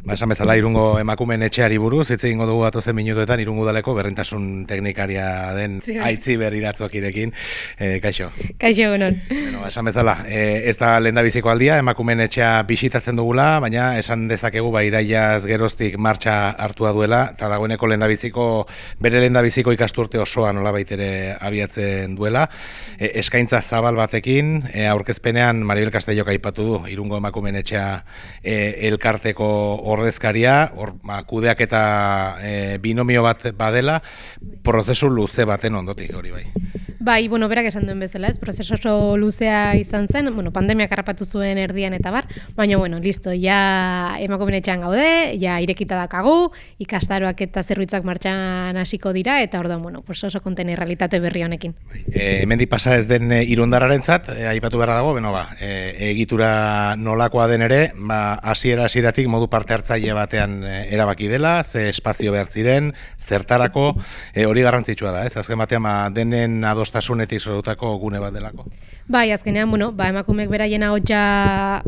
Ba, esan bezala irungo emakumen etxeari buruz, hitz egingo dugu atozen minutuetan irungo daleko berrentasun teknikaria den bai. aitzi beriratzoak irekin. E, kaixo. Kaixo egunon. Bueno, esan bezala, e, ez da lehen aldia, emakumen etxea bisitatzen dugula, baina esan dezakegu ba iraiaz geroztik martxa hartua duela, eta dagoeneko lehen biziko, bere lehen biziko ikasturte osoa nola baitere abiatzen duela. E, eskaintza zabal batekin, e, aurkezpenean Maribel Castellok aipatu du, irungo emakumen etxea e, elkarteko ordezkaria, hor ba, kudeak eta e, binomio bat badela, prozesu luze baten ondotik hori bai. Bai, bueno, berak esan duen bezala, ez, prozeso oso luzea izan zen, bueno, pandemiak harrapatu zuen erdian eta bar, baina, bueno, listo, ja emakumen etxean gaude, ja irekita dakagu, ikastaroak eta zerbitzuak martxan hasiko dira, eta orduan, bueno, pues oso konten realitate berri honekin. E, hemendik pasa ez den e, irundararentzat, e, aipatu beharra dago, beno ba, e, egitura nolakoa den ere, ba, hasiera hasieratik modu parte hartzaile batean erabaki dela, ze espazio behar ziren, zertarako, e, hori garrantzitsua da, ez? Azken batean, ba, denen adostasunetik sortutako gune bat delako. Bai, azkenean, bueno, ba, emakumeek beraien ahotsa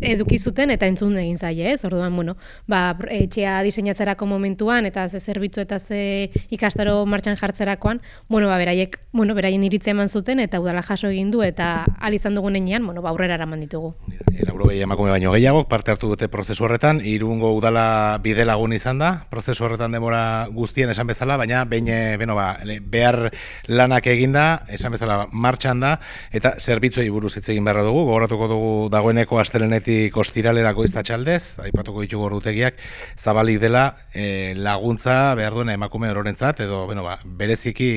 eduki zuten eta entzun egin zaie, ez? Orduan, bueno, ba, etxea diseinatzerako momentuan eta ze zerbitzu eta ze ikastaro martxan jartzerakoan, bueno, ba, beraiek, bueno, beraien iritzia eman zuten eta udala jaso egin du eta al izan dugun heinean, bueno, ba, aurrera eraman ditugu. E, lauro gehi emakume baino gehiago, parte hartu dute prozesu horretan, irungo udala bide lagun izan da, prozesu horretan demora guztien esan bezala, baina behin, e, beno ba, behar lanak eginda, esan bezala martxan da, eta zerbitzuei buruz hitz egin beharra dugu, gogoratuko dugu dagoeneko astelenetik ostiralerako iztatxaldez, aipatuko ditugu ordutegiak, zabalik dela e, laguntza behar duena emakume ororentzat, edo beno ba, bereziki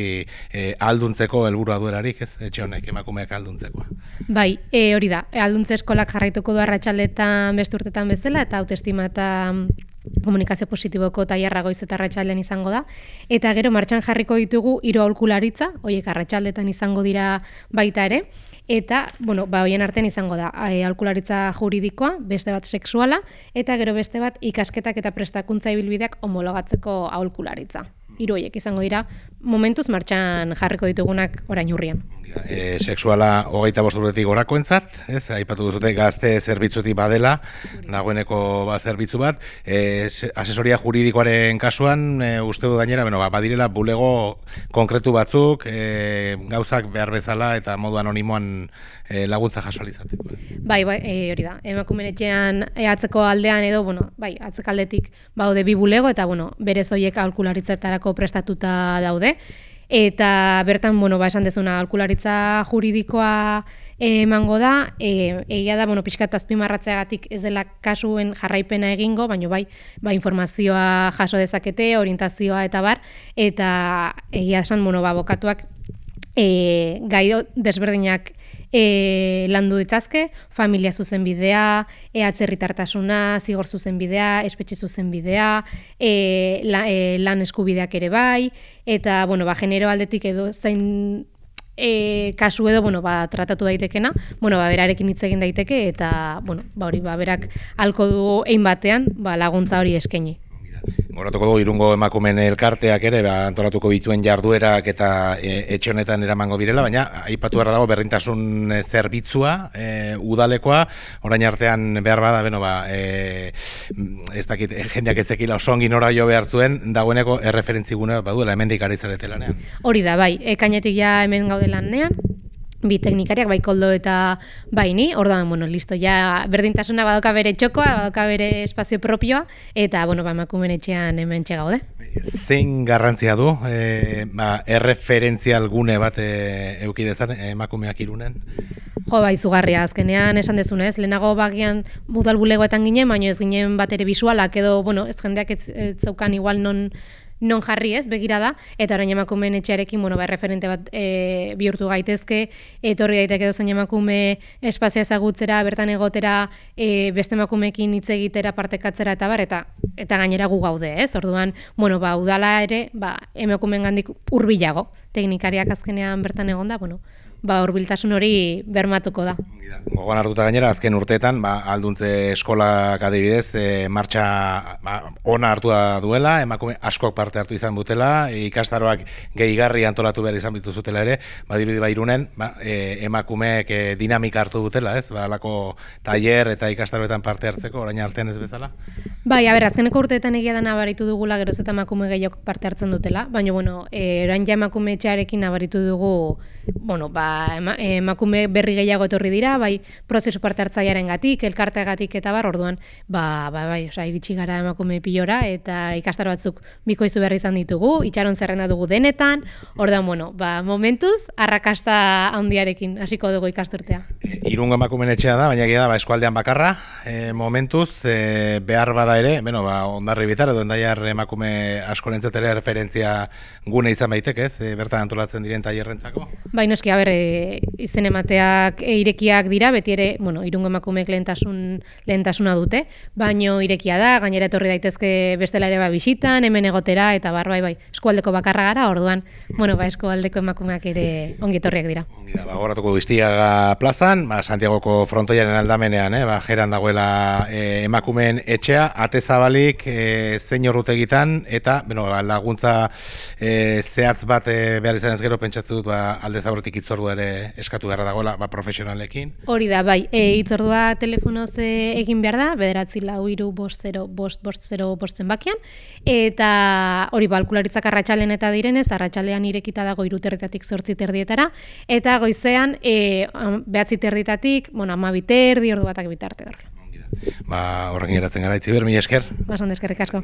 e, alduntzeko helburua duelarik, ez, etxe honek emakumeak alduntzeko. Bai, e, hori da, alduntze eskolak jarraituko du arratsaldetan beste urtetan bezala eta autoestima eta mm, komunikazio positiboko tailerra goiz eta arratsaldean izango da eta gero martxan jarriko ditugu hiru aholkularitza, hoiek arratsaldetan izango dira baita ere eta bueno, ba hoien artean izango da e, aholkularitza juridikoa, beste bat sexuala eta gero beste bat ikasketak eta prestakuntza ibilbideak homologatzeko aholkularitza. Hiru horiek izango dira momentuz martxan jarriko ditugunak orain urrian. e, sexuala hogeita bost urtetik gorakoentzat, ez, aipatu duzute gazte zerbitzutik badela, dagoeneko ba, zerbitzu bat, e, se- asesoria juridikoaren kasuan, e, uste du gainera, bueno, ba, badirela bulego konkretu batzuk, e, gauzak behar bezala eta modu anonimoan e, laguntza jaso ahal izateko. Bai, bai, e, hori da. Emakumeen etxean e, atzeko aldean edo, bueno, bai, atzekaldetik baude bi bulego eta bueno, berez hoiek aholkularitzetarako prestatuta daude. Eta bertan, bueno, ba, esan dezuna aholkularitza juridikoa emango da, e, egia da, bueno, pixkat azpimarratzeagatik ez dela kasuen jarraipena egingo, baina bai, ba, informazioa jaso dezakete, orientazioa eta bar, eta egia esan, bueno, ba, bokatuak e, gaido desberdinak e, landu ditzazke, familia zuzenbidea, e, atzerritartasuna, zigor zuzenbidea, espetxe zuzenbidea, e, la, e, lan eskubideak ere bai, eta, bueno, ba, genero aldetik edo zein e, kasu edo, bueno, ba, tratatu daitekena, bueno, ba, berarekin hitz egin daiteke, eta, bueno, ba, hori, ba, berak halko du ein batean, ba, laguntza hori eskaini. Goratuko dugu irungo emakumen elkarteak ere, ba, antolatuko bituen jarduerak eta e, etxe honetan eramango direla, baina aipatu behar dago berrintasun e, zerbitzua, e, udalekoa, orain artean behar bada, beno, ba, e, mm, ez dakit, jendeak etzekila oso ongi nora jo behar zuen, dagoeneko erreferentzigune baduela, hemendik ari zarete lanean. Hori da, bai, ekainetik ja hemen gaude lanean, bi teknikariak, bai koldo eta bai ni, orduan, bueno, listo, ja berdintasuna badoka bere txokoa, badoka bere espazio propioa, eta, bueno, ba, emakumeen etxean hemen gaude. Zein garrantzia du, e, ba, erreferentzial gune bat e, euki dezan emakumeak irunen? Jo, bai, izugarria, azkenean esan dezunez, lehenago bagian budal bulegoetan ginen, baino ez ginen bat ere bisualak edo, bueno, ez jendeak ez, ez zeukan igual non non jarri ez, begira da, eta orain emakumeen etxearekin, bueno, ba, referente bat e, bihurtu gaitezke, etorri daiteke dozen emakume espazioa ezagutzera, bertan egotera, e, beste emakumeekin hitz egitera, partekatzera eta bar, eta eta gainera gu gaude, ez? Orduan, bueno, ba, udala ere, ba, emakumeen gandik hurbilago, teknikariak azkenean bertan egonda, bueno, ba hurbiltasun hori bermatuko da. Gogoan hartuta gainera, azken urteetan, ba, alduntze eskolak adibidez, e, martxa ba, ona hartu da duela, emakume askok parte hartu izan dutela, ikastaroak gehigarri antolatu behar izan bitu zutela ere, badirudi ba irunen, ba, e, emakumeek e, dinamika hartu dutela, ez? Ba, alako tailer eta ikastaroetan parte hartzeko, orain artean ez bezala? Bai, a ber, azkeneko urteetan egia da nabaritu dugula geroz eta emakume gehiok parte hartzen dutela, baina bueno, e, orain ja emakume etxearekin nabaritu dugu bueno, ba, ema, emakume berri gehiago etorri dira, bai, prozesu parte hartzaiaren gatik, elkarteagatik eta bar, orduan, ba, ba, bai, oza, iritsi gara emakume pilora, eta ikastaro batzuk bikoizu berri izan ditugu, itxaron zerrenda dugu denetan, orduan, bueno, ba, momentuz, arrakasta handiarekin hasiko dugu ikasturtea. Irungo emakumen etxea da, baina gira, ba, eskualdean bakarra, e, momentuz, e, behar bada ere, bueno, ba, ondarri bitar, edo endaiar emakume askorentzat ere referentzia gune izan baitek, ez? E, bertan antolatzen diren tailerrentzako? Bai, noski, haber, e, izen emateak e, irekiak dira, beti ere, bueno, irungo emakumeek lehentasun, lehentasuna dute, baino irekia da, gainera etorri daitezke bestela ere ba bisitan, hemen egotera, eta bar, bai, bai, eskualdeko bakarra gara, orduan, bueno, ba, eskualdeko emakumeak ere ongi etorriak dira. Ongi da, ba, goratuko Iztiaga plazan, ba, Santiagoko frontoiaren aldamenean, eh, ba, jeran dagoela e, emakumeen etxea, ate zabalik, e, zein horrutegitan, eta, bueno, ba, laguntza e, zehatz bat e, behar izan ez gero pentsatzu dut, ba, alde zaurretik itzordua ere eskatu beharra dagoela, ba, profesionalekin. Hori da, bai, e, itzordua telefonoz e, egin behar da, bederatzi lau iru bost zero, bost, bost zero, bosten bakian, eta hori balkularitzak arratxalen eta direnez, arratxalean irekita dago iruterritatik zortzi terdietara, eta goizean e, behatzi terditatik, bueno, ama biterdi, ordu batak bitarte dara. Ba, horrekin eratzen gara, itziber, mi esker. Basan eskerrik asko.